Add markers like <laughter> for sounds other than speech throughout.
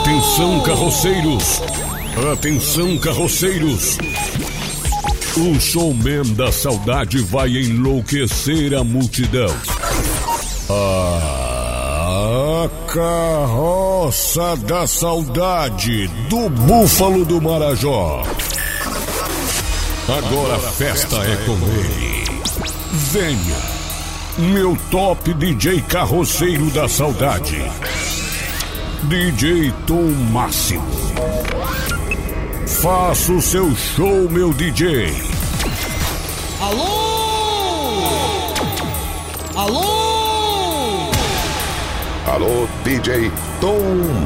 Atenção, carroceiros! Atenção, carroceiros! O showman da saudade vai enlouquecer a multidão. A carroça da saudade do Búfalo do Marajó. Agora a festa é com ele. Venha, meu top DJ carroceiro da saudade. DJ Tom Máximo. Faça o seu show, meu DJ. Alô? Alô? Alô, DJ Tom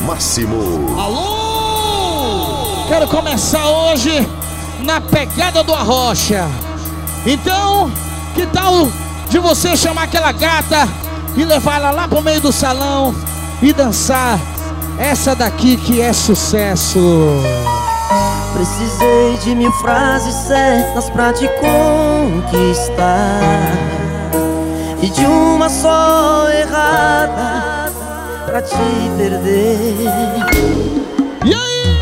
Máximo. Alô? Quero começar hoje na pegada do Arrocha. Então, que tal de você chamar aquela gata e levar ela lá pro meio do salão e dançar essa daqui que é sucesso. Precisei de mil frases certas pra te conquistar E de uma só errada pra te perder E aí?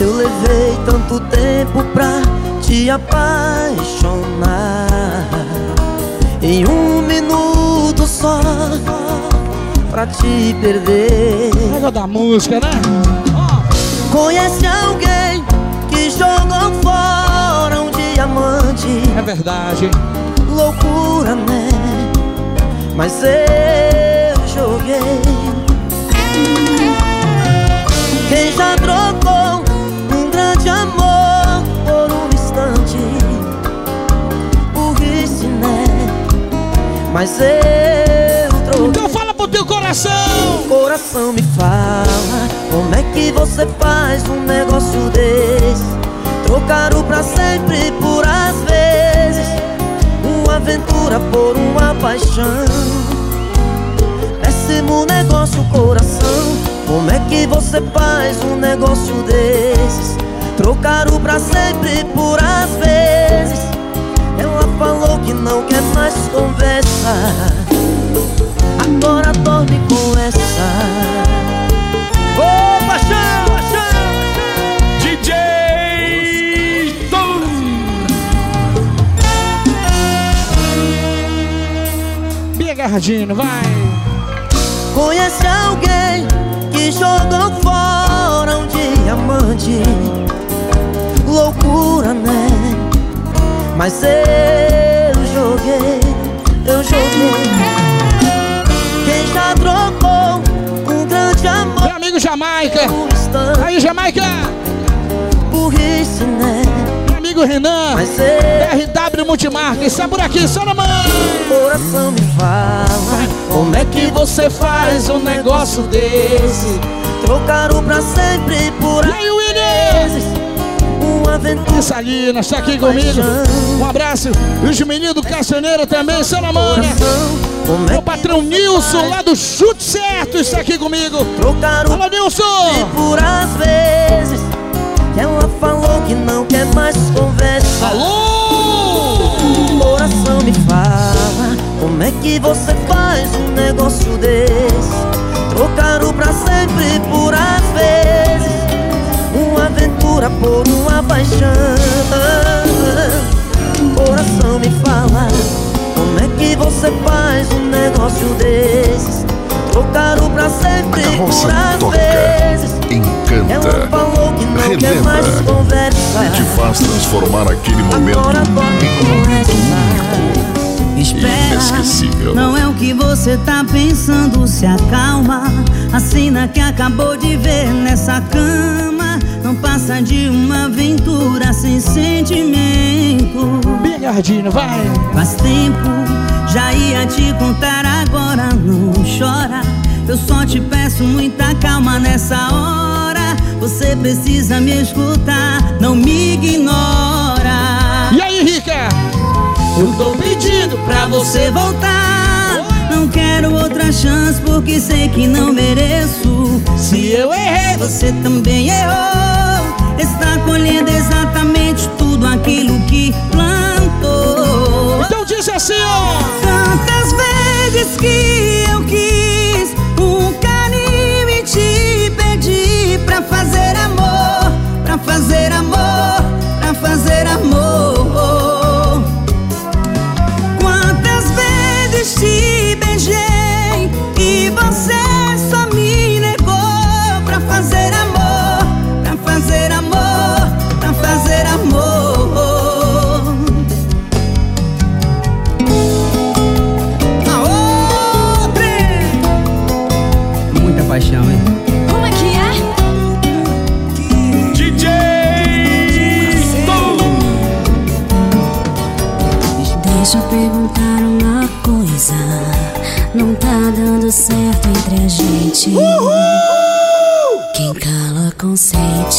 Eu levei tanto tempo pra te apaixonar Em um minuto só pra te perder. Pega da música, né? Conhece alguém que jogou fora um diamante? É verdade. Loucura, né? Mas eu joguei. Quem já trocou um grande amor por um instante? Burrice, né? Mas eu troquei. Então fala teu coração. Coração me fala, como é que você faz um negócio desse? Trocar o pra sempre por às vezes, uma aventura por uma paixão. Péssimo negócio, coração. Como é que você faz um negócio desses? Trocar o pra sempre por às vezes. Ela falou que não quer mais conversa. Agora dorme com essa. Ô, oh, paixão, paixão, DJ Tom. Bia Garradino, vai. Conhece alguém que jogou fora um diamante? Loucura, né? Mas eu joguei, eu joguei. Trocou um grande amor? Meu amigo Jamaica. Aí, Jamaica. burrice, né? Meu amigo Renan. RW Multimarca. Está por aqui, só na mão. coração me fala Como é que você faz um negócio desse Trocar o pra sempre por E aí, William? Salinas está aqui comigo. Um abraço. E os meninos do Caçaneiro também, só na mão, coração Como é Meu patrão que Nilson, lá do Chute Certo, está aqui comigo. O Alô, Nilson! por às vezes Ela falou que não quer mais conversa Alô! Coração me fala Como é que você faz um negócio desse Trocar o pra sempre por aventura por uma paixão. Coração me fala Como é que você faz um negócio desses? Trocar o pra sempre por toca, vezes. Ela encanta, falou que não quer mais relembra conversa e te faz transformar aquele momento Agora em um momento único, Espera, inesquecível. não é o que você tá pensando, se acalma. A cena que acabou de ver nessa cama não passa de uma aventura sem sentimento. Bia Gardino, vai! Faz tempo, já ia te contar agora, não chora. Eu só te peço muita calma nessa hora. Você precisa me escutar, não me ignora. E aí, Rica? Eu tô pedindo pra você voltar. Não quero outra chance porque sei que não mereço. Se eu errei, você também errou está colhendo exatamente tudo aquilo que plantou. Então diz assim, ó. Tantas vezes que eu quis um carinho e te pedi pra fazer amor, pra fazer amor, pra fazer amor.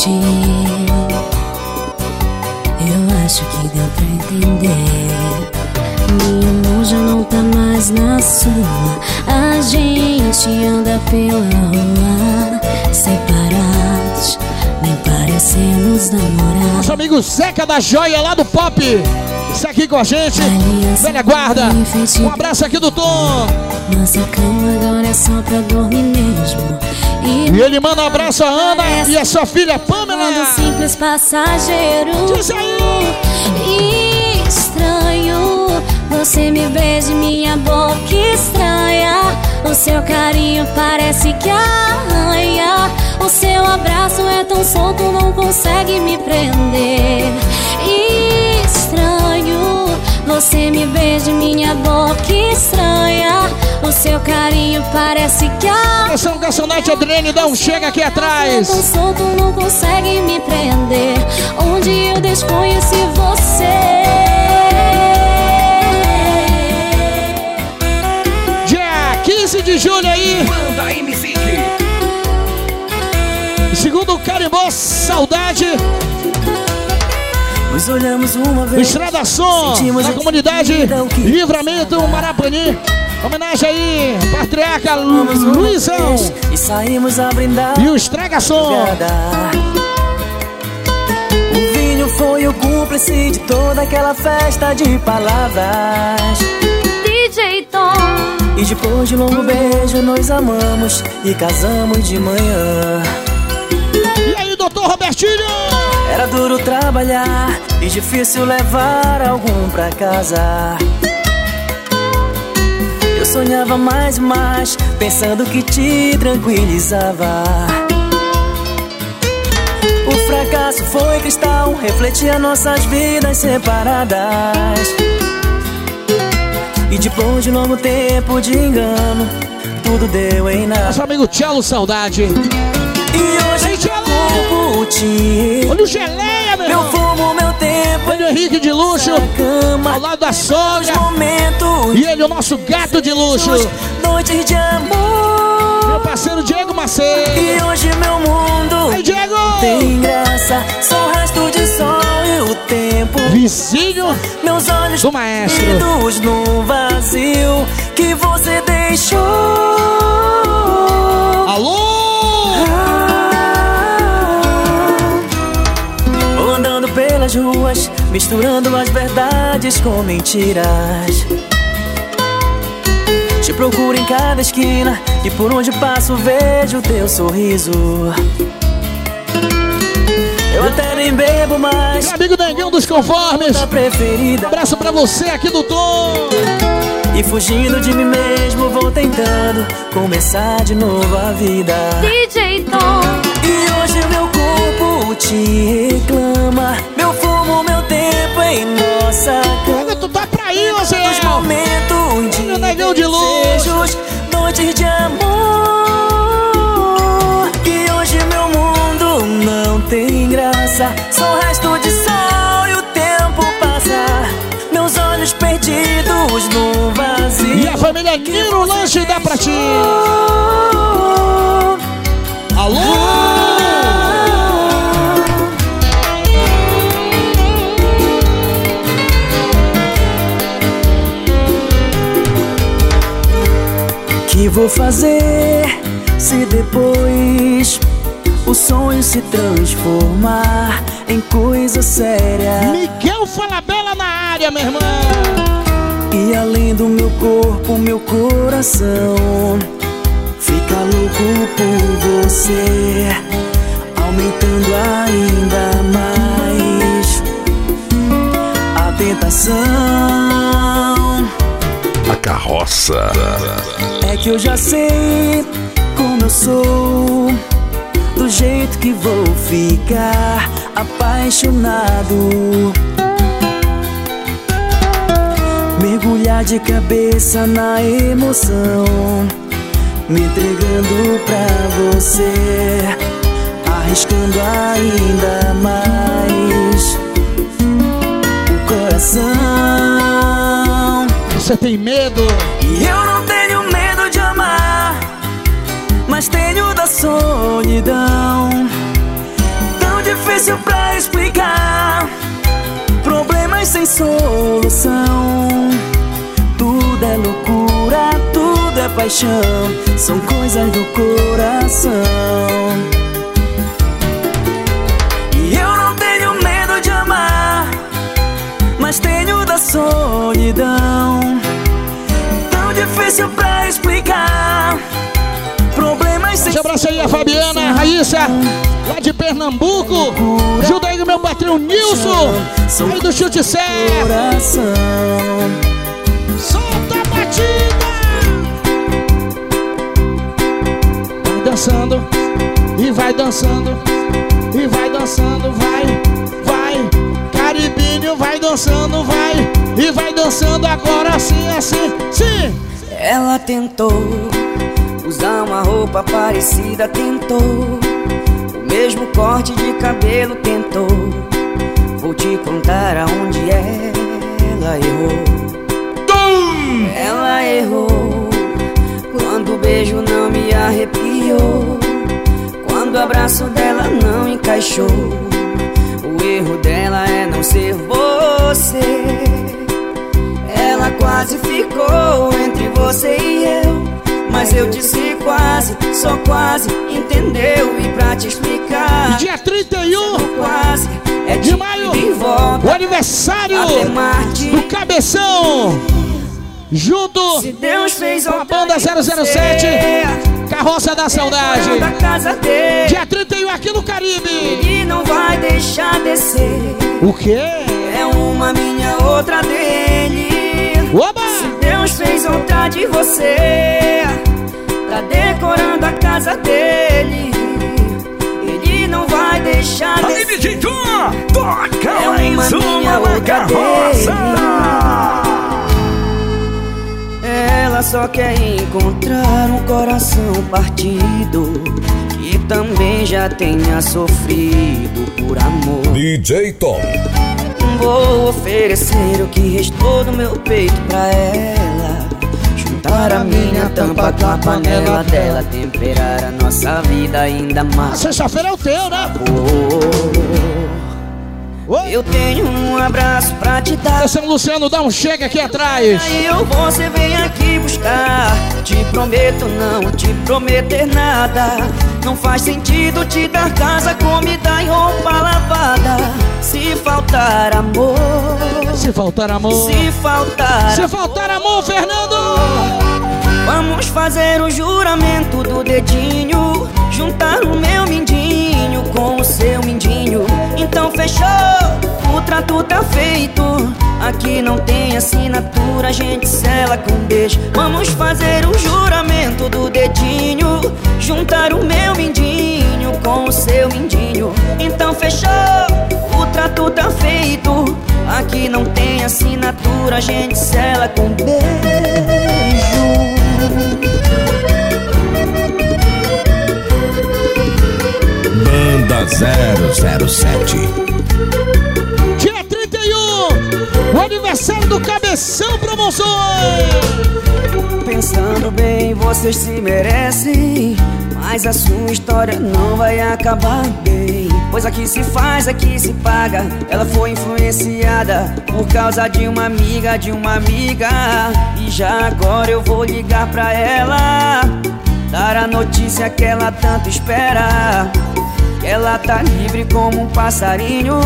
Consente. Eu acho que deu pra entender. Minha mão já não tá mais na sua. A gente anda pela rua separados. Nem parecemos namorar. Nosso amigo Zeca da Joia lá do Pop. Está aqui com a gente. Velha guarda. Um abraço aqui do Tom. Nossa cama agora é só pra dormir mesmo. E ele manda um abraço a Ana e a sua filha Pamela. simples passageiro. Diz aí. Estranho Você me beija em minha boca estranha. O seu carinho parece que arranha. O seu abraço é tão solto Não consegue me prender. Estranho Você me beija em minha boca estranha O seu carinho parece que arranha Atenção, garçonete Adriane, dá um chega aqui tão atrás. solto, não consegue me prender. Onde eu desconheci você. Dia 15 de julho aí. Segundo o Carimbó Saudade, Nos olhamos uma vez. Estrada Som, na comunidade Livramento Marapani. Homenagem aí, patriarca Luizão E saímos a brindar. e o Estraga Som. O vinho foi o cúmplice de toda aquela festa de palavras. DJ Tom, E depois de um longo beijo, nós amamos e casamos de manhã. E aí, doutor Robertinho? Era duro trabalhar e difícil levar algum pra casa. Sonhava mais e mais, pensando que te tranquilizava. O fracasso foi cristal, refletia nossas vidas separadas. E depois de longo tempo de engano, tudo deu em nada. Nosso amigo Tchelo Saudade. E hoje Ei, culpo te Olha o Geleia, meu Meu fumo, meu tempo Olha o Henrique de luxo, cama ao lado da sogra. momentos E ele, o nosso gato de luxo. Noites de Meu amor parceiro Diego Macedo. E hoje meu mundo Aí, Diego! tem graça Só resto de sol e o tempo Vizinho Meus olhos do maestro. no vazio Que você deixou Alô? Pelas ruas, misturando as verdades com mentiras. Te procuro em cada esquina e por onde passo vejo teu sorriso. Eu até nem bebo mais, Meu amigo Neguinho dos Conformes. preferida. Abraço pra você aqui do Tom. E fugindo de mim mesmo, vou tentando começar de novo a vida. DJ Tom, E hoje meu corpo te reclama. Em nossa cama. Tu tá pra ir, Os Osiel. momentos de negão de luz. noites de amor. E hoje meu mundo não tem graça. Só o resto de sol e o tempo passa. Meus olhos perdidos no vazio. E a família Niro Lanche dá pra ti. Que vou fazer se depois o sonho se transformar em coisa séria? Miguel Falabella na área, meu irmão. E além do meu corpo, meu coração fica louco por você, aumentando ainda mais a tentação. Carroça. É que eu já sei como eu sou, do jeito que vou ficar apaixonado. Mergulhar de cabeça na emoção Me entregando pra você Arriscando ainda mais O coração Você tem medo? E eu não tenho medo de amar Mas tenho da solidão. Tão difícil pra explicar Problemas sem solução. Tudo é loucura, tudo é paixão São coisas do coração solidão Tão difícil pra explicar Problemas sem Um abraço aí a Fabiana, a Raíssa, lá de Pernambuco. Junto aí com meu patrão Nilson, aí do Chute coração Solta a batida! Vai dançando, e vai dançando, e vai dançando, vai, vai. Caribinho vai dançando, vai dançando agora sim, assim, sim. Ela tentou usar uma roupa parecida, tentou o mesmo corte de cabelo, tentou. Vou te contar aonde ela errou. Ela errou quando o beijo não me arrepiou, quando o abraço dela não encaixou. O erro dela é não ser você. Ela quase ficou entre você e eu. Mas eu disse quase, só quase entendeu. E pra te explicar, Dia 31 quase é de de maio, e volta o aniversário do Cabeção. Junto Se Deus fez com a banda 007, Carroça da Saudade. da casa dele, Dia 31 aqui no Caribe. ele não vai deixar descer. O quê? É uma minha, outra dele. Oba! Deus fez outra de você Tá decorando a casa dele Ele não vai deixar DJ Tom, toca É mais uma na outra carroça. Ela só quer encontrar um coração partido Que também já tenha sofrido por amor DJ Tom, Vou oferecer o que restou do meu peito pra ela Juntar a minha tampa com a panela dela Temperar a nossa vida ainda mais Sexta-feira é o teu, né? Oi? Eu tenho um abraço pra te dar São Luciano, dá um chega aqui atrás. Aí eu você vem aqui buscar Te prometo não te prometer nada Não faz sentido te dar casa, comida e roupa lavada amor Se faltar amor. Se faltar Se faltar amor, Fernando! Vamos fazer o juramento do dedinho. Juntar o meu mindinho com o seu mindinho. Então fechou, o trato tá feito. Aqui não tem assinatura, a gente sela com beijo. Vamos fazer o juramento do dedinho Juntar o meu mindinho com o seu mindinho Então fechou, o trato tá feito Aqui não tem assinatura, a gente sela com beijo Banda 007. Dia 31, o aniversário do Cabeção Promoções. Pensando bem, vocês se merecem. Mas a sua história não vai acabar bem. Pois aqui se faz, aqui se paga Ela foi influenciada por causa de uma amiga, de uma amiga. E já agora eu vou ligar pra ela Dar a notícia que ela tanto espera. Que ela tá livre como um passarinho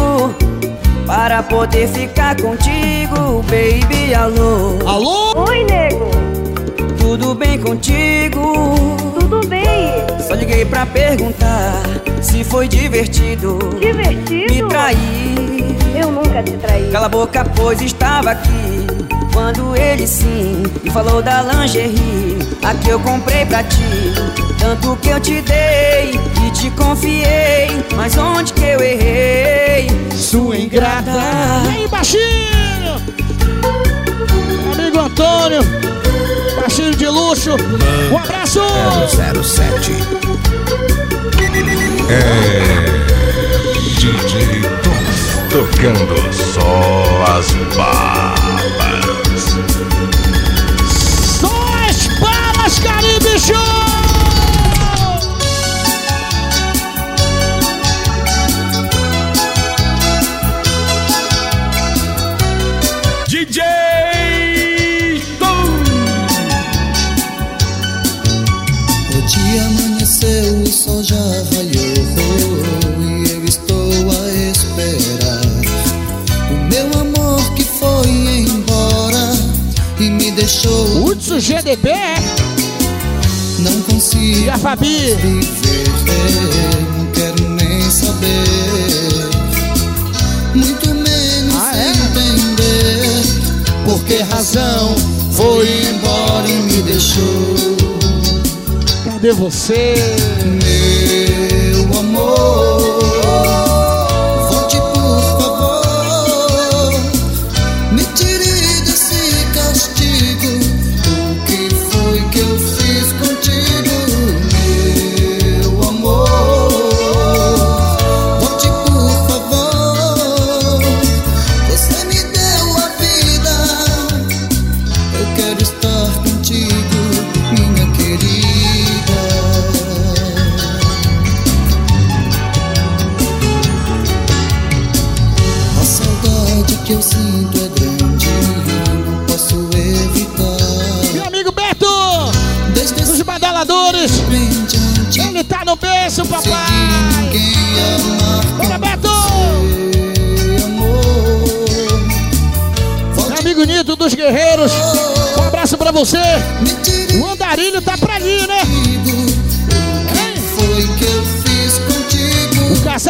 Para poder ficar contigo, baby, alô. Alô? Oi, nego. Tudo bem contigo? Tudo bem? Só liguei pra perguntar se foi divertido Divertido? me trair. Eu nunca te traí. Cala a boca, pois estava aqui. Quando ele sim me falou da lingerie, a que eu comprei pra ti. Tanto que eu te dei e te confiei. Mas onde que eu errei? Sua ingrata. E aí, baixinho? Amigo Antônio, baixinho de luxo. Um abraço! 007. DJ Tom. Tocando só as barbas. Cadê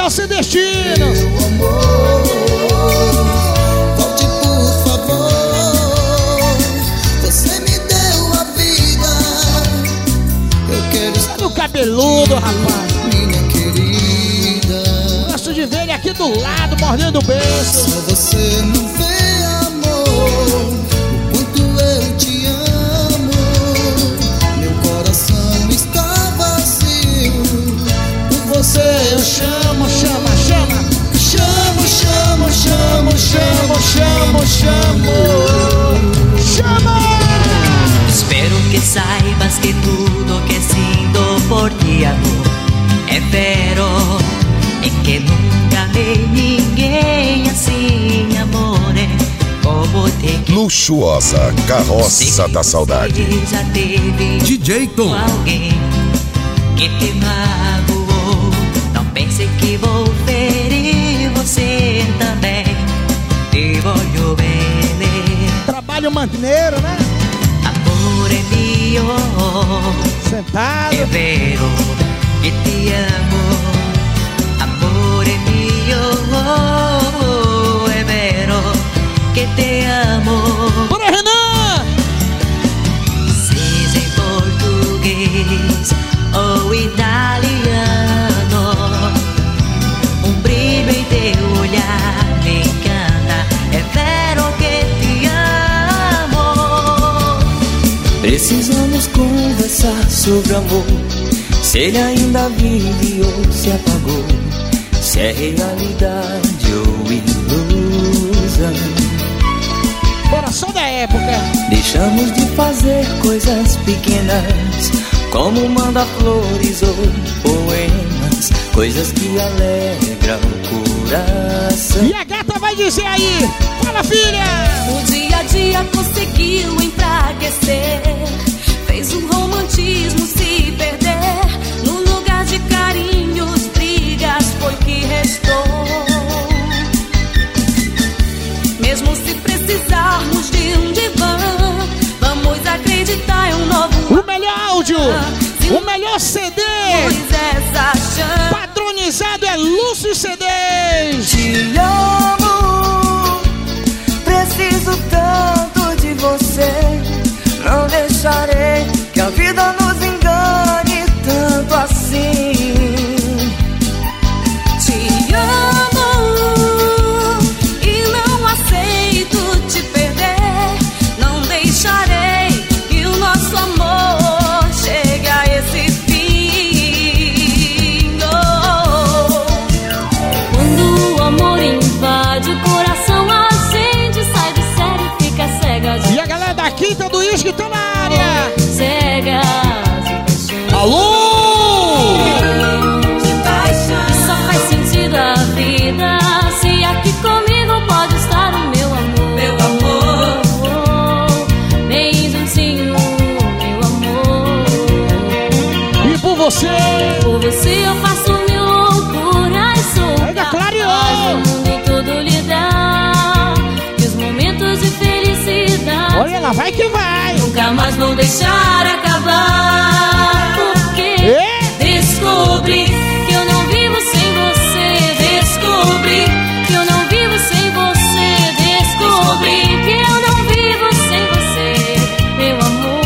contigo? O casal sem destino. Meu amor, volte por favor. Você me deu a vida. Eu quero estar Olha o cabeludo, rapaz. minha querida. Gosto de ver ele aqui do lado, mordendo o berço. Só você não vê você eu chamo, Chama, chama. chamo, chamo, chamo, chamo, chamo, chamo. Chama! Espero que saibas que tudo que sinto por ti, amor, é vero. E que nunca amei ninguém assim, te quero. Luxuosa Carroça da Saudade. Você já teve DJ Tom. Que vou ferir você também. Te voglio bene. Trabalho maneiro, né? Amore mio, Sentado. è vero che ti amo. Amore mio, è vero che ti amo. Bora, Renan! Seja em português ou italiano, Precisamos conversar sobre amor. Se ele ainda vive ou se apagou. Se é realidade ou ilusão. Coração da época. Deixamos de fazer coisas pequenas, como mandar flores ou poemas, coisas que alegram o coração. E a gata vai dizer aí. Fala, filha! O dia a dia conseguiu Fez o romantismo se perder. No lugar de carinhos, brigas foi que restou. Mesmo se precisarmos de um divã, vamos acreditar em um novo O melhor áudio. O melhor CD. Padronizado é Lúcio CDs. Não vai que vai. Nunca mais vou deixar acabar. Porque É? descobri que eu não vivo sem você. Descobri que eu não vivo sem você. Descobri que eu não vivo sem você, meu amor.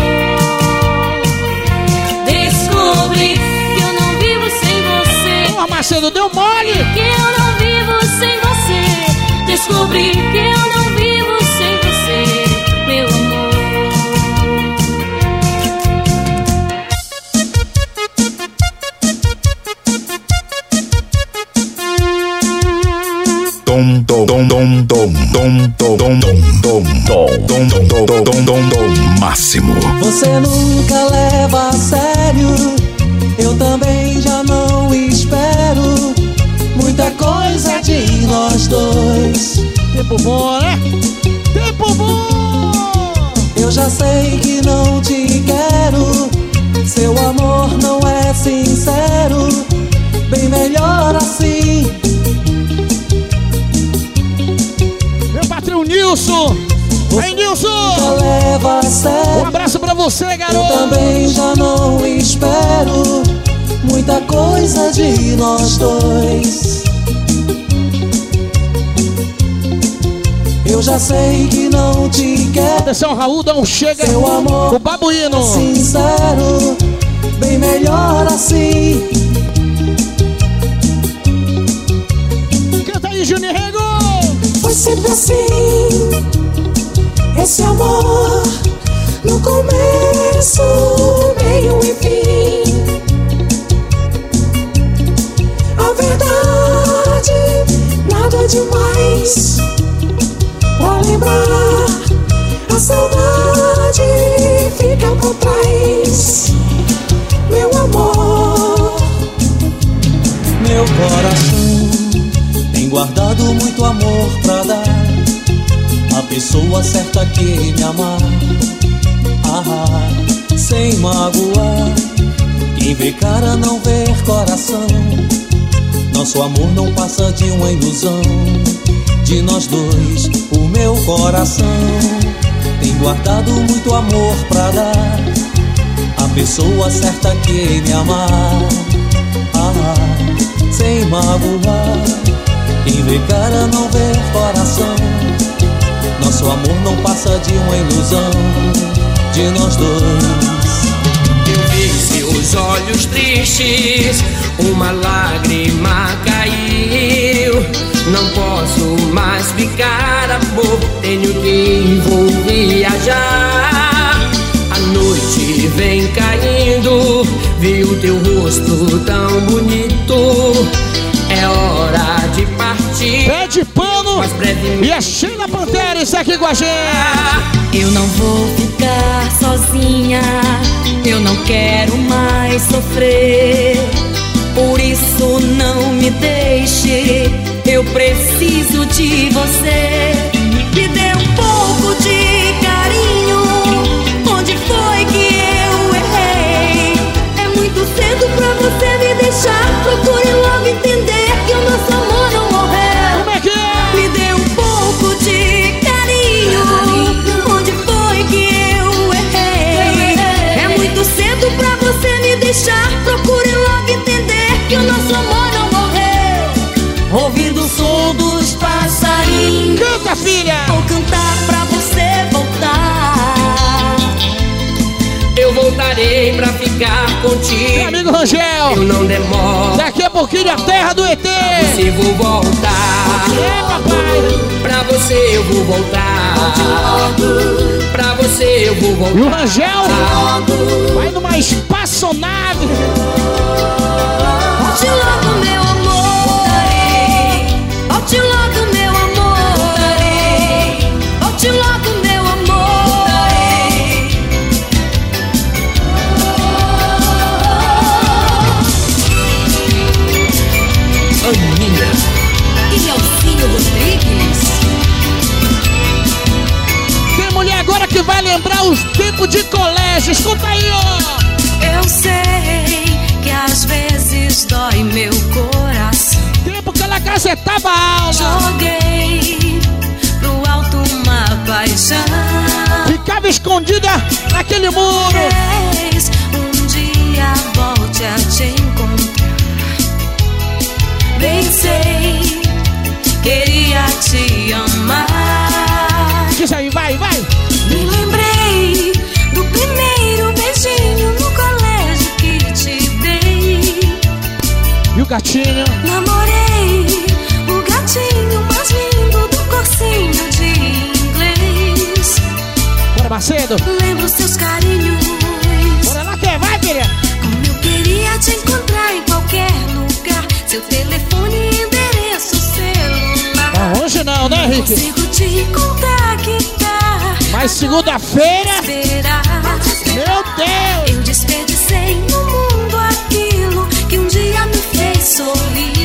Descobri que eu não vivo sem você. Ô, Macedo, deu mole. Que eu não vivo sem você. Descobri que dois. Eu já sei que não te quero. Atenção, Raul, dá um chega. Seu amor O babuíno. sincero, bem melhor assim. Canta aí, Juninho Rego. Foi sempre assim, esse amor no começo, meio e fim. Demais. Pra lembrar, a saudade fica por trás. Meu amor, meu coração tem guardado muito amor pra dar. A pessoa certa que me amar, ah, sem magoar. Quem vê cara não vê coração. Nosso amor não passa de uma ilusão. De nós dois, o meu coração tem guardado muito amor pra dar. A pessoa certa que me amar, ah, sem magoar. Quem vê cara não vê coração. Nosso amor não passa de uma ilusão de nós dois. Eu vi seus olhos tristes, uma lágrima caiu. Não posso mais ficar, amor, tenho que ir, vou viajar. A noite vem caindo, vi o teu rosto tão bonito. É hora de partir. Pede pano. Mas brevemente. E a Sheila Pantera está aqui com a gente. Eu não vou ficar sozinha, eu não quero mais sofrer. Por isso não me deixe, eu preciso de você. Canta, filha. Vou cantar pra você voltar. Eu voltarei pra ficar Meu contigo. amigo Rangel. Eu não demoro. Daqui a pouquinho a terra do ET. Se vou voltar. É, papai. Pra você eu vou voltar. Pra você eu vou E voltar. o Rangel vai numa espaçonave. Volte logo, meu amor. Colégio. Escuta aí, ó. Eu sei que às vezes dói meu coração. Tempo que ela casetava a alma. Joguei pro alto uma paixão. Ficava escondida naquele muro. Talvez um dia volte a te encontrar. Bem sei, queria te amar. Gatinho? Namorei o gatinho mais lindo do cursinho de inglês. Bora, Macedo. Lembro seus carinhos. Bora lá, quer? Vai, querida. Como eu queria te encontrar em qualquer lugar. Seu telefone e endereço celular. Não, hoje não, né, Rick? Consigo te contactar. Mas segunda-feira. Meu Deus! Fez sorrir.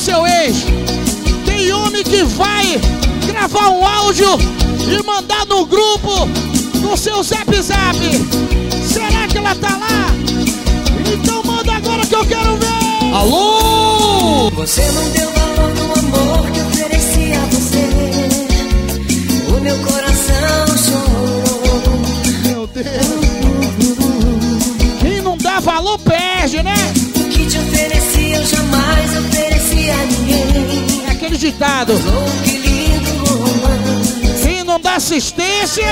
Seu ex. Tem homem que vai gravar um áudio e mandar no grupo no seu zap zap. Será que ela tá lá? Então manda agora que eu quero ver. Alô? Você não deu valor no amor que ofereci a você. O meu coração chorou. Meu Deus. Quem não dá valor perde, né? O que te ofereci eu jamais ofereci a ninguém. É aquele ditado. Quem não dá assistência.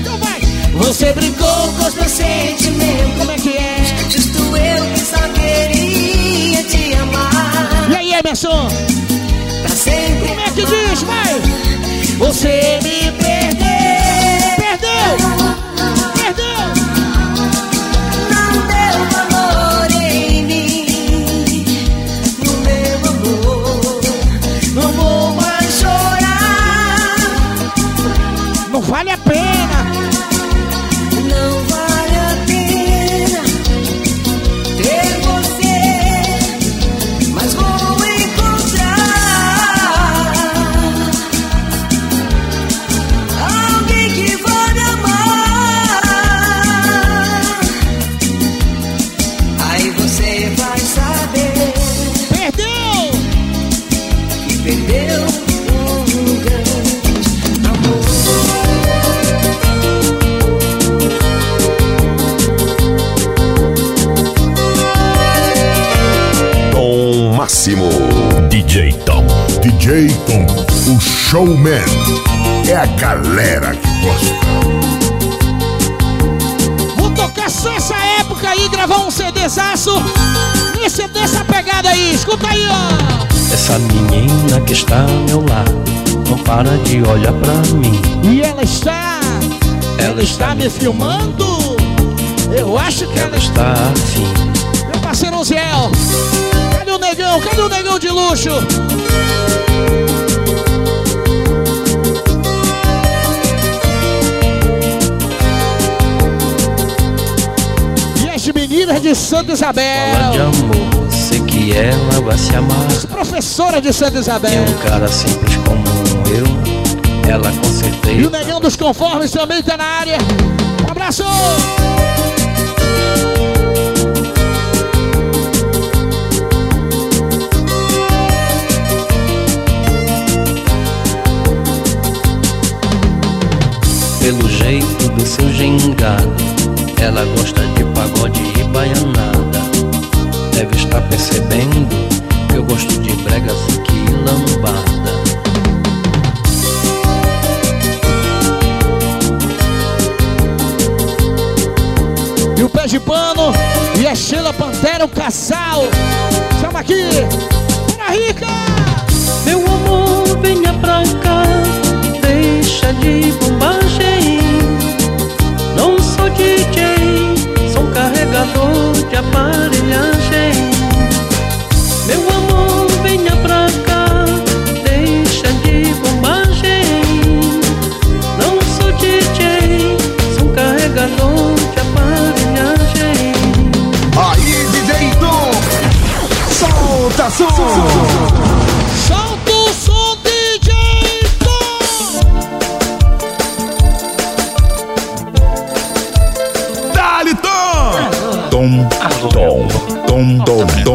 Então vai. Você brincou com os meus sentimentos. Como é que é? Justo eu que só queria te amar. E aí, Emerson? Pra sempre. Como é que diz? Vai. Você me showman. É a galera que gosta. Vou tocar só essa época aí, gravar um CDzaço. Nesse, nessa pegada aí. Escuta aí, ó. Essa menina que está ao meu lado não para de olhar pra mim. E ela está. Ela está me filmando. Eu acho que ela Ela está afim. Meu parceiro Ziel. Cadê o negão? Cadê o negão de luxo? De Santa Isabel. Fala de amor, sei que ela vai se amar. Professora de Santa E Isabel. um cara simples como eu, ela com E o certeza. Negão dos Conformes também tá na área. Um abraço! Pelo jeito do seu gingado, ela gosta de pagode e baianada. Deve estar percebendo que eu gosto de brega que lambada. E o pé de pano e a Sheila Pantera, o casal. Chama aqui. Ana Rica! Meu amor, venha pra cá, deixa de. Carregador de aparelhagem. Meu amor, venha pra cá, deixa de bombagem. Não sou DJ, sou carregador de aparelhagem. Aí, DJ Tom, solta som.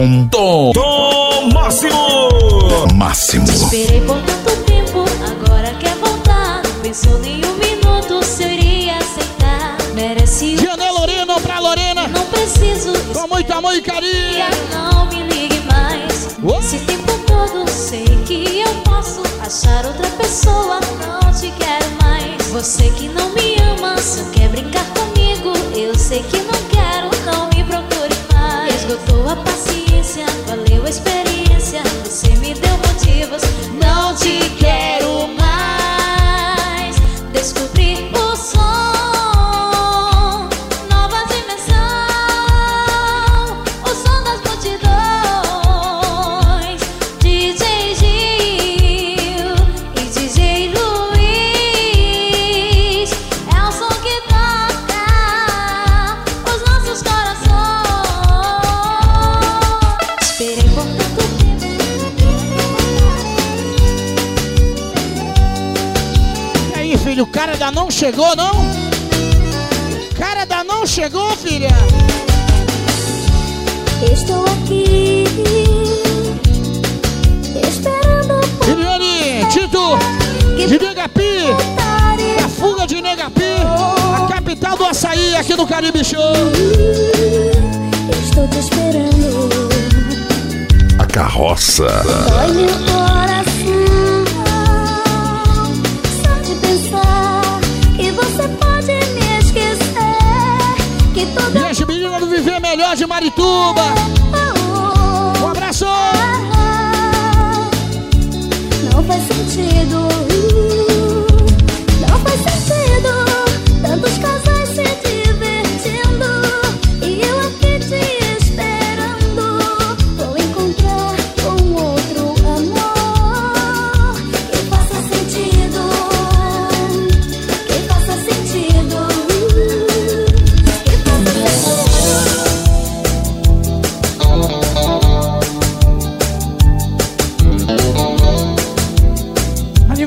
Tom, Tom, Tom, Máximo. Máximo. Esperei por tanto tempo, agora quer voltar. Pensou nem um minuto se eu iria aceitar. Merece Diana Lorena pra Lorena. Não preciso. Com muito amor e carinho. Não me ligue mais. Esse tempo todo sei que eu posso achar outra pessoa. Não te quero mais. Você que não me chegou, não? O cara da não chegou, filha? Estou aqui esperando por Liliane, Tito, de Negapi, a fuga de Negapi, a capital do açaí aqui do Caribe Show. Estou te esperando. A carroça. Dói meu coração De Marituba.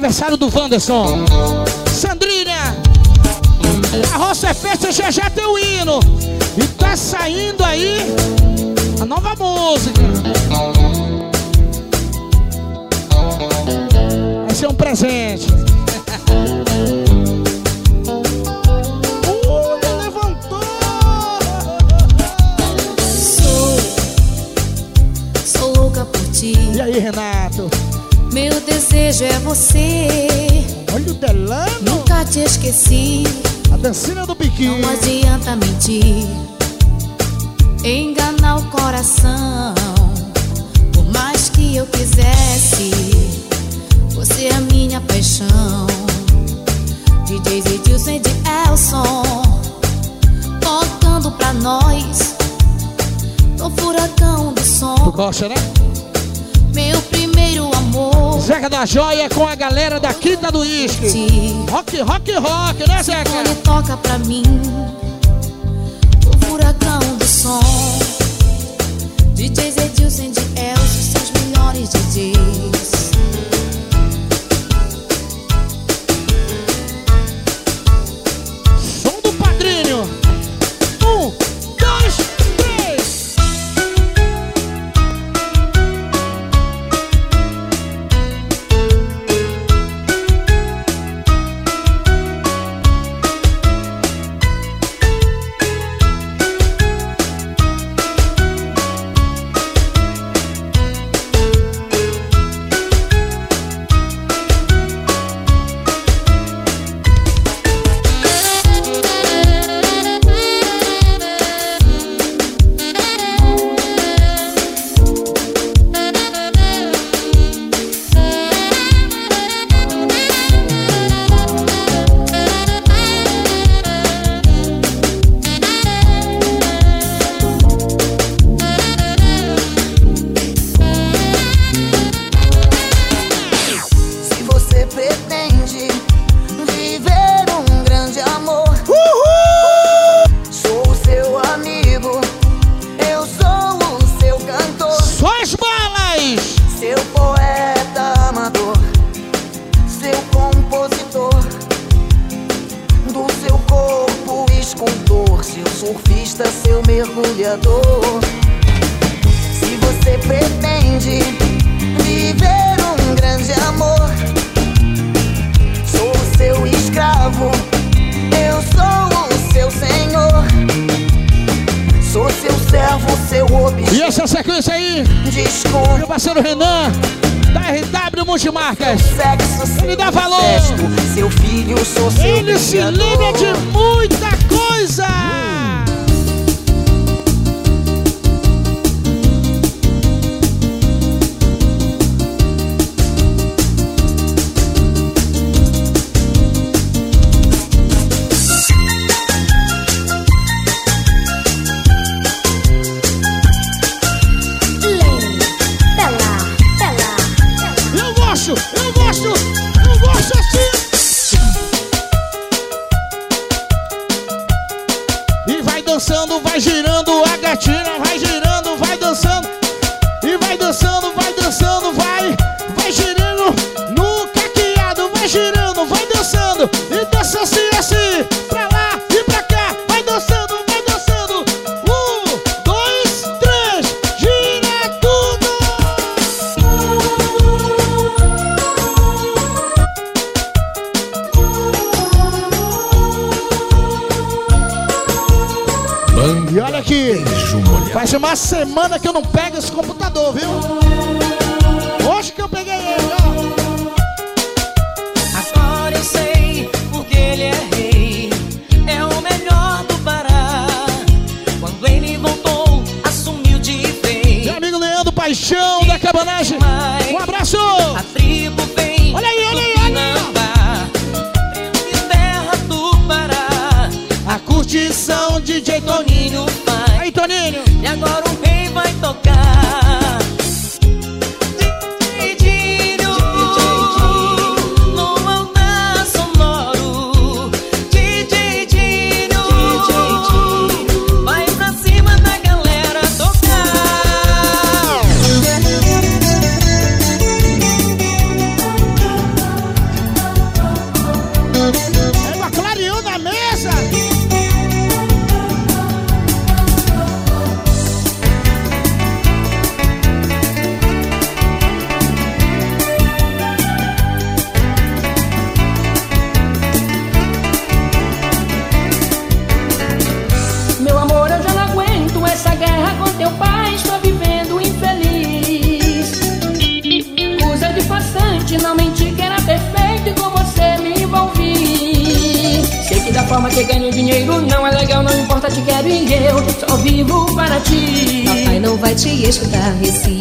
Aniversário do Wanderson. Sandrinha. A roça é festa, já já tem o hino. E tá saindo aí a nova música. Vai ser um presente. <laughs> E aí, Renato? Meu desejo é você. Olha o Delano. Nunca te esqueci. A dancinha do biquinho. Não adianta mentir. Enganar o coração. Por mais que eu quisesse. Você é minha paixão. DJ Edilson e de Elson. Tocando pra nós. No furacão do som. Tu gosta, né? Meu primeiro amor. Zeca da Joia com a galera da Quinta do Uísque. Rock, rock, rock, né, Zeca? Ele toca pra mim. O furacão do som. DJs Edilson de Elcio, seus melhores DJs. Faz semana que eu não pego esse computador, viu? Hoje que eu peguei ele, ó. Agora eu sei porque ele é rei, é o melhor do Pará. Quando ele voltou, assumiu de vez. Meu amigo Leandro Paixão da Cabanagem. Um abraço! A tribo vem. Olha aí, olha aí, olha aí. E terra do Pará. A curtição DJ Toninho.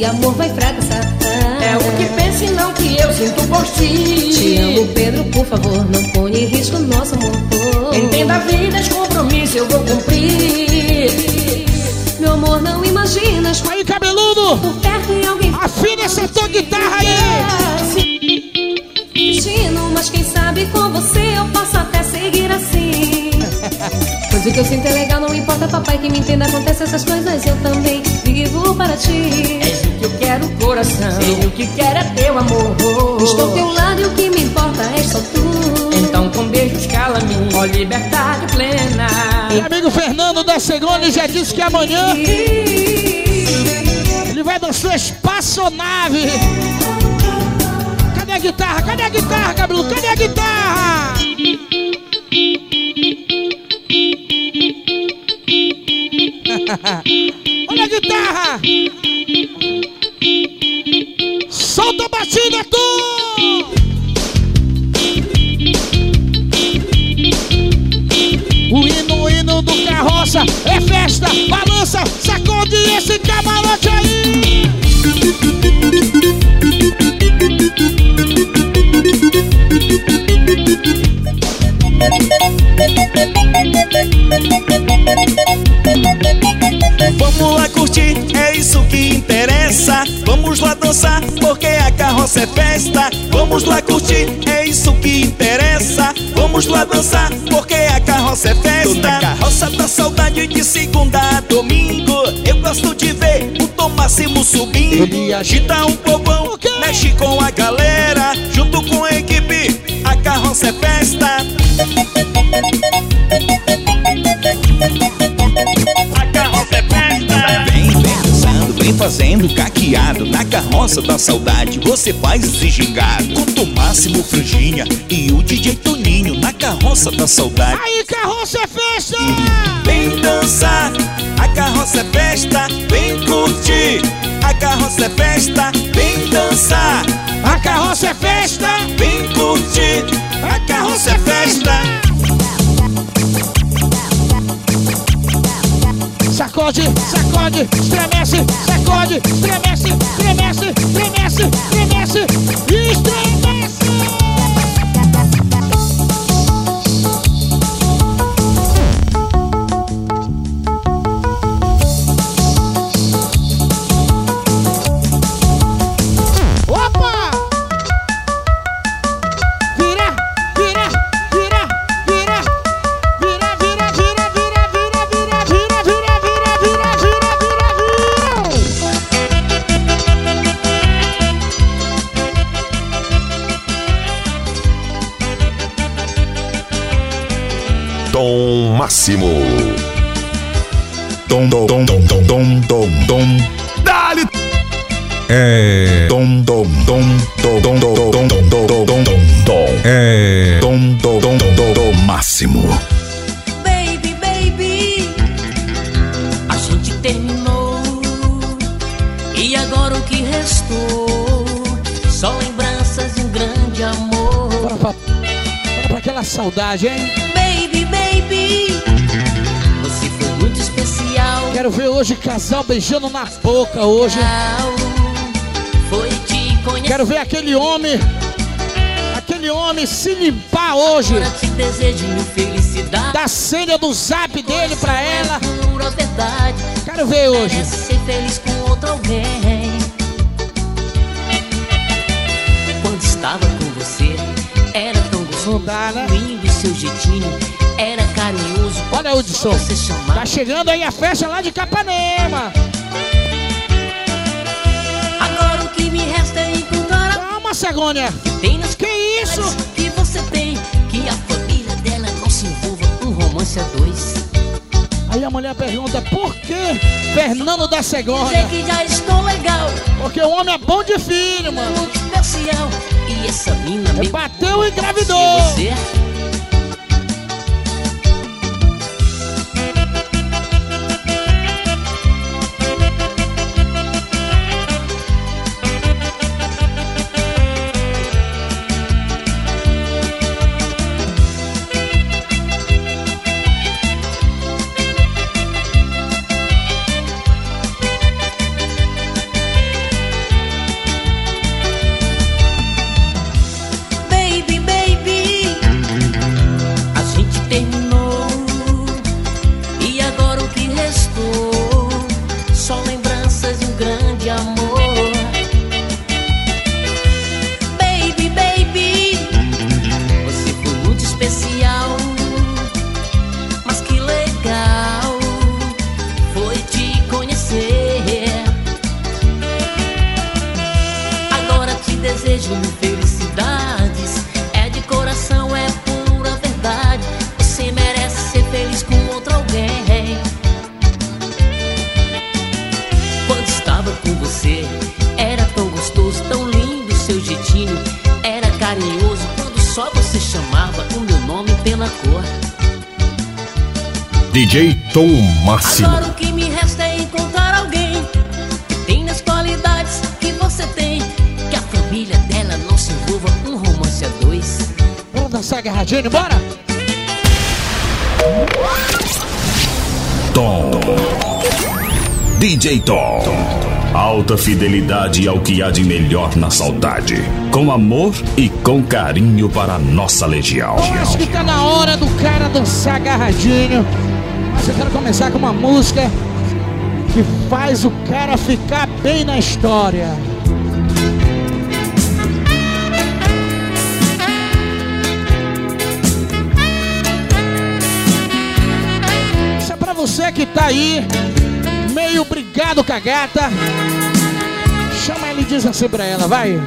Amor vai fracassar. É o que pense, não que eu sinto por ti. Te amo, Pedro, por favor, não ponha em risco nosso amor. Entenda a vida, esse compromisso eu vou cumprir. Meu amor, não imaginas. Aí, cabeludo! Por perto em alguém. Afina essa tua guitarra aí! Destino, mas quem sabe com você eu posso até seguir assim. <laughs> Pois Mas o que eu sinto é legal, não importa, papai, que me entenda. Acontece essas coisas, eu também vivo para ti. És o que eu quero, coração. E o que quero é teu amor. Estou ao teu lado e o que me importa é só tu. Então com beijos cala-me, ó liberdade plena. Meu amigo Fernando da Segunda já disse que amanhã ele vai dançar espaçonave. Cadê a guitarra? Cadê a guitarra, Cabelo? Cadê a guitarra? <laughs> A guitarra! Solta a batida, tu! O hino, o hino do carroça é festa, balança, sacode esse camarote aí! Vamos lá isso que interessa. Vamos lá dançar, porque a carroça é festa. Vamos lá curtir, é isso que interessa. Vamos lá dançar, porque a carroça é festa. Tô na carroça da saudade de segunda a domingo. Eu gosto de ver o Tom Máximo subindo. Ele agita um povão, mexe com a galera. Junto com a equipe, a carroça é festa. Fazendo caqueado Na carroça da saudade você faz esse gingado Com o Máximo Franjinha e o DJ Toninho Na carroça da saudade Aí, carroça é festa! Vem dançar, a carroça é festa. Vem curtir, a carroça é festa. Vem dançar, A carroça é festa! vem curtir, a carroça é festa. Sacode, sacode, estremece, sacode, estremece, estremece, estremece, estremece, estremece! Opa! máximo. Tom, Tom. Beijando na boca hoje. Quero ver aquele homem, aquele homem se limpar hoje. Da senha do zap dele pra ela. Pura verdade. Quero ver hoje. Quando estava com você, era tão gostoso. né? Lindo seu jeitinho, carinhoso. Olha, Hudson, Você chamava. tá chegando aí a festa lá de Capanema. Agora o que me resta é encontrar Calma, Sagônia. Que isso? que você tem. Que a família dela não se envolva um romance a dois. Aí a mulher pergunta, por que Fernando da Sei Segônia? que já estou legal, Porque o homem é bom de filho, mano. muito especial. E essa mina meu Bateu e engravidou. DJ Tom Máximo. Agora o que me resta é encontrar alguém que tem as qualidades que você tem. Que a família dela não se envolva um romance a dois. Vamos dançar agarradinho, bora? Tom. DJ Tom. Alta fidelidade ao que há de melhor na saudade. Com amor e com carinho para a nossa legião. Eu acho que tá na hora do cara dançar agarradinho. Mas eu quero começar com uma música que faz o cara ficar bem na história. Isso é pra você que tá aí, meio brigado com a gata. Chama ela e diz assim pra ela, vai.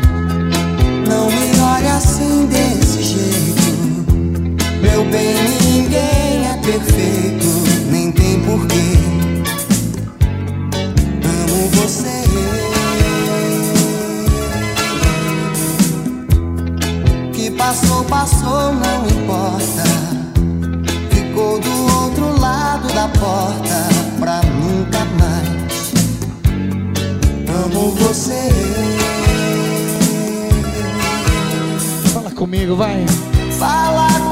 Não me olhe assim desse jeito. Meu bem, ninguém é perfeito, nem tem porquê. Amo você. Que passou, passou, não importa. Ficou do outro lado da porta pra nunca mais. Amo você. Fala comigo, vai. Fala comigo,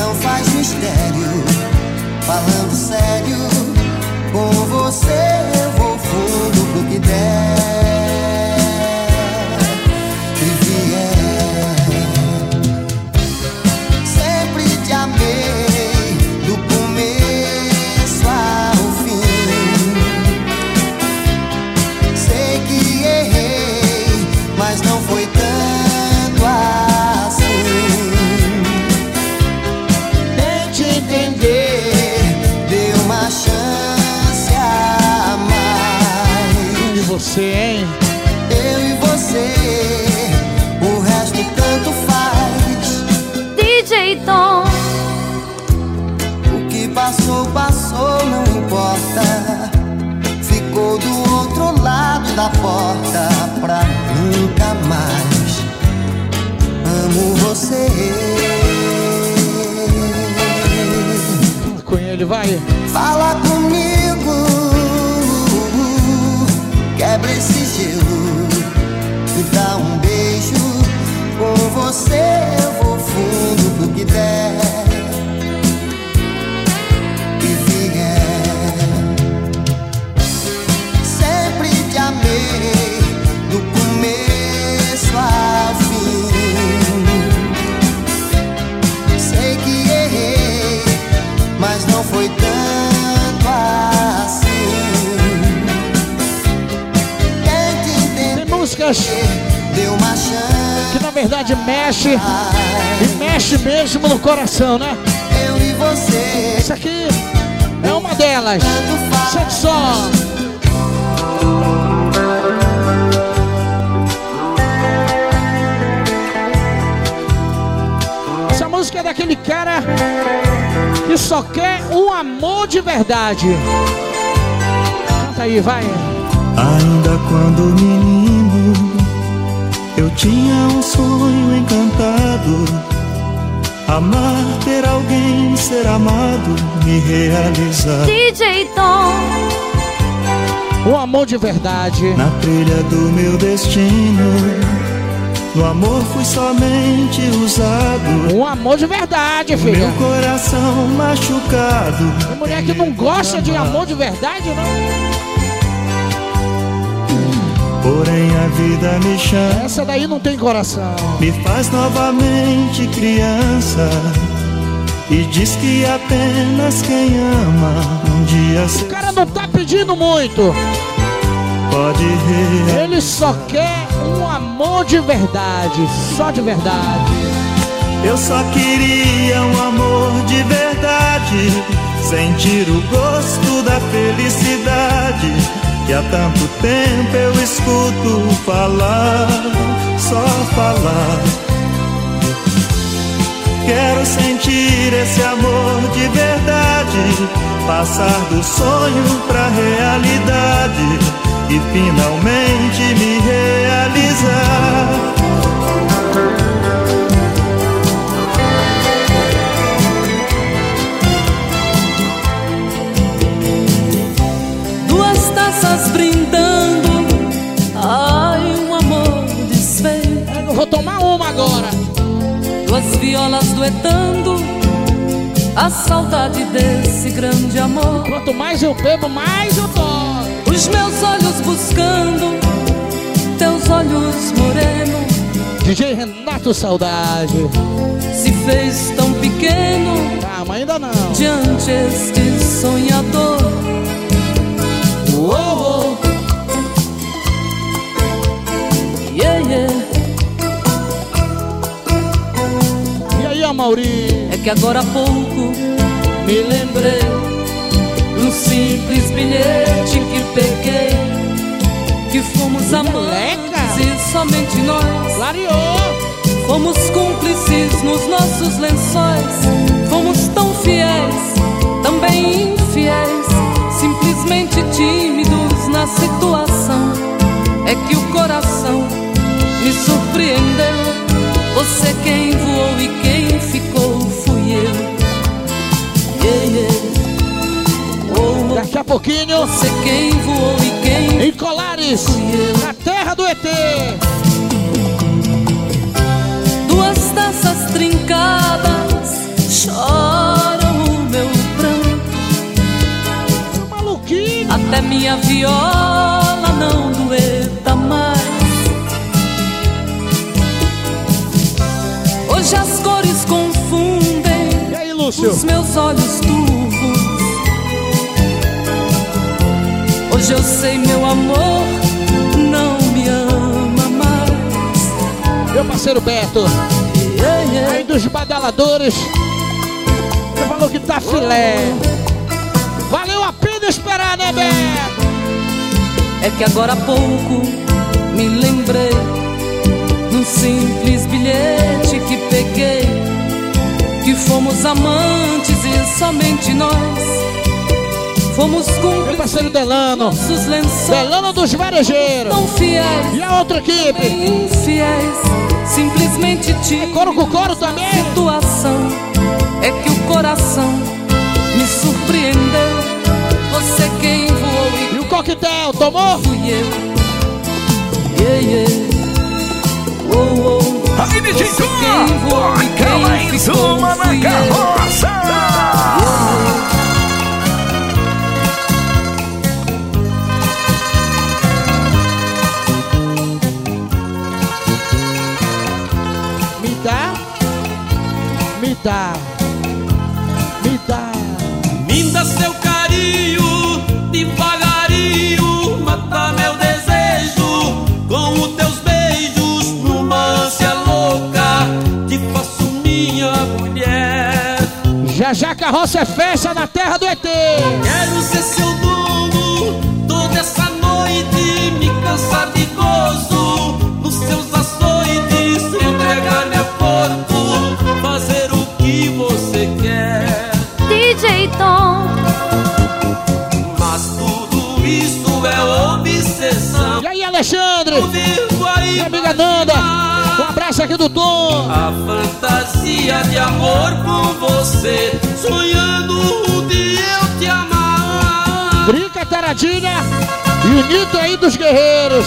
não faz mistério. Falando sério, com você eu vou fundo pro que der coração, né? Eu e você. Isso aqui é uma delas. Sente só. Essa música é daquele cara que só quer um amor de verdade. Canta aí, vai. Ainda quando menino, eu tinha um sonho encantado. Amar, ter alguém, ser amado, me realizar. DJ Tom. Um amor de verdade. Na trilha do meu destino, no amor fui somente usado. Um amor de verdade, filho. Meu coração machucado. Tem mulher que não gosta de amor de verdade, não. Porém a vida me chama. Essa daí não tem coração. Me faz novamente criança. E diz que apenas quem ama um dia se O cara não tá pedindo muito. pode rir. Ele só quer um amor de verdade. Só de verdade. Eu só queria um amor de verdade. Sentir o gosto da felicidade. Que há tanto tempo eu escuto falar, só falar. Quero sentir esse amor de verdade, passar do sonho pra realidade e finalmente me realizar. Tomar uma agora. Duas violas duetando, a saudade desse grande amor. Quanto mais eu bebo, mais eu toco. Os meus olhos buscando, teus olhos moreno. DJ Renato Saudade. Se fez tão pequeno. Calma, ainda não. Diante este sonhador. Uou, Yeah, Amaury? É que agora há pouco me lembrei um simples bilhete que peguei. Que fomos amantes e somente nós. Clareou. Fomos cúmplices nos nossos lençóis. Fomos tão fiéis, também infiéis. Simplesmente tímidos na situação. É que o coração me surpreendeu. Você quem voou e quem ficou fui eu. Yeah, yeah. Oh, Daqui a pouquinho. Você quem voou e quem Em Colares, na terra do ET. Duas taças trincadas choram o meu pranto. Maluquinho. Até minha viola não dueta mais. Hoje as cores confundem aí, Lúcio? os meus olhos turvos. Hoje eu sei, meu amor, não me ama mais. Meu parceiro Beto. Yeah, yeah. Aí dos badaladores. Você falou que tá filé. Valeu a pena esperar, né, Beto? É que agora há pouco me lembrei simples bilhete que peguei que fomos amantes e somente nós fomos Meu cúmplices parceiro Delano. lençóis Delano dos varejeiros. tão fiéis E a outra equipe? infiéis simplesmente tímidos Coro com coro também. situação é que o coração me surpreendeu você quem voou e E o coquetel, tomou? fui eu. Yeah, yeah. Oh, oh. Aí, DJ Você quem voou e toca quem mais ficou uma na carroça! Carroça é festa na terra do ET. Quero ser seu dono toda essa noite, me cansar de gozo nos seus açoites, entregar meu corpo, fazer o que você quer. DJ Tom, Mas tudo isso é obsessão. E aí, Alexandre? Minha amiga Nanda. Um abraço aqui do Tom. A fantasia de amor taradinha. E o Nito aí dos guerreiros.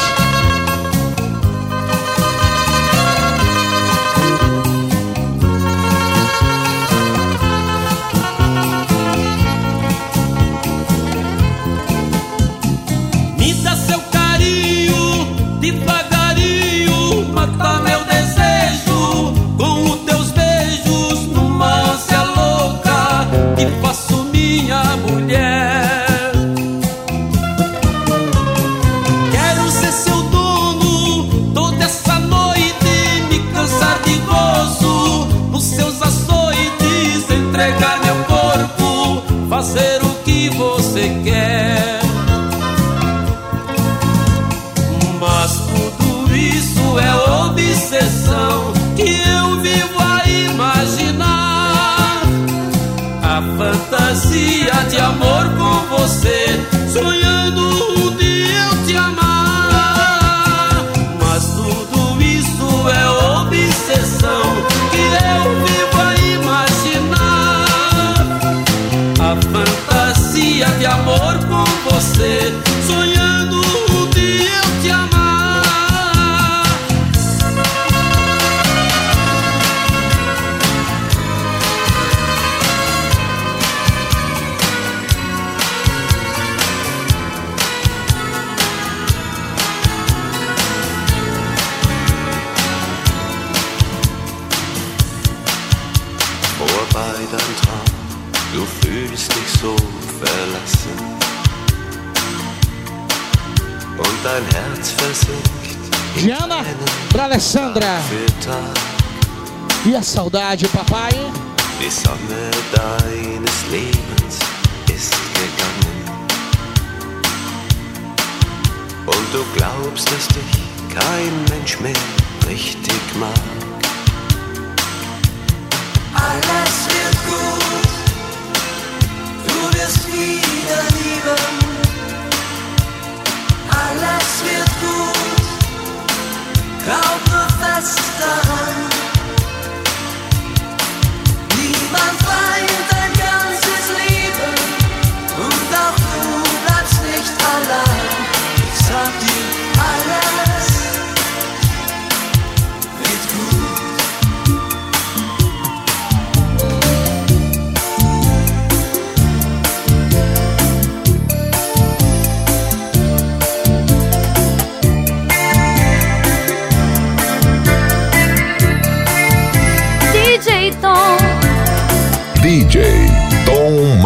Sandra. E a saudade, papai? Die Sonne deines Lebens ist gegangen. Und du glaubst, dass dich kein Mensch mehr richtig mag. Alles wird gut, du wirst wieder lieben. Alles wird Glaube fest daran, niemand weiß.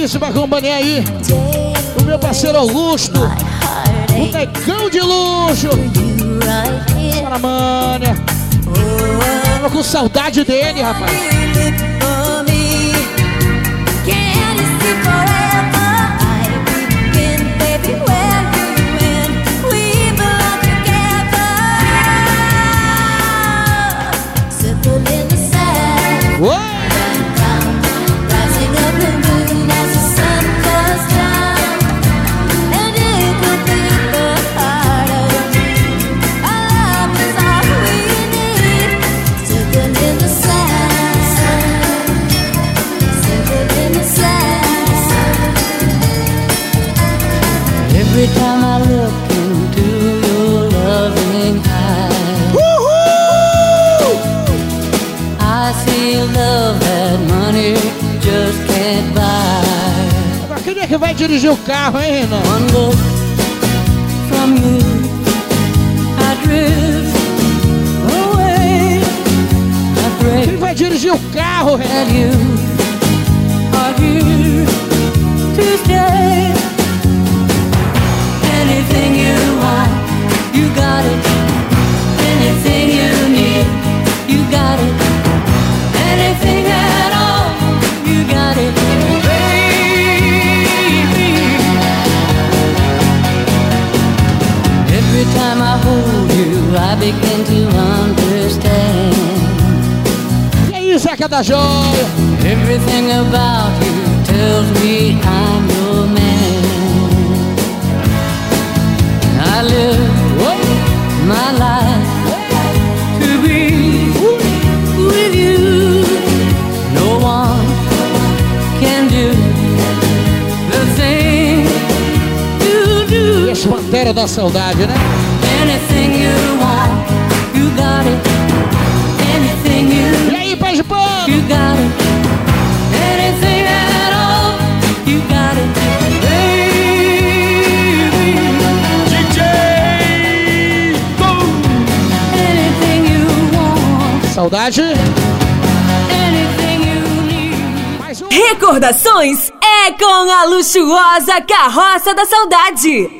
belíssima companhia aí. O meu parceiro Augusto. o negão de luxo. Para Mânia. Tava com saudade dele, rapaz. dirigir o carro, hein, Renan? One look from you, I drift away, I break Quem vai dirigir o carro, Renan? begin to understand. E aí, Zeca da Joia? Everything about you tells me I'm your man. I live my life to be with you. No one can do the thing you do. Esse Pantera da Saudade, né? saudade. Recordações é com a luxuosa Carroça da Saudade.